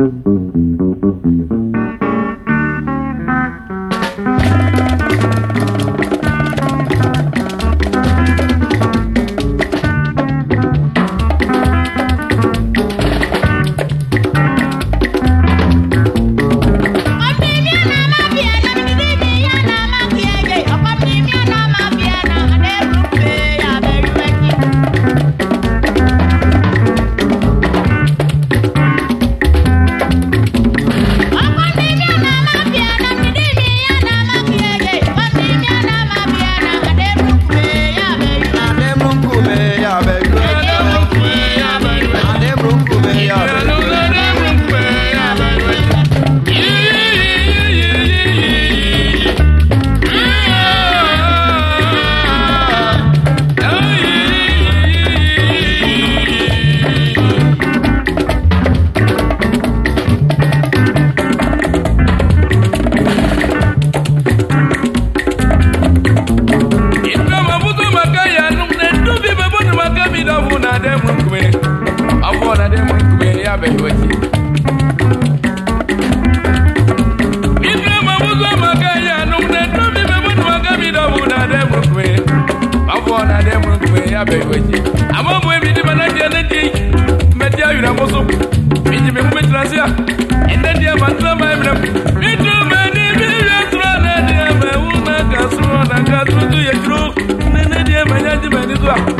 Mm-hmm. Good luck.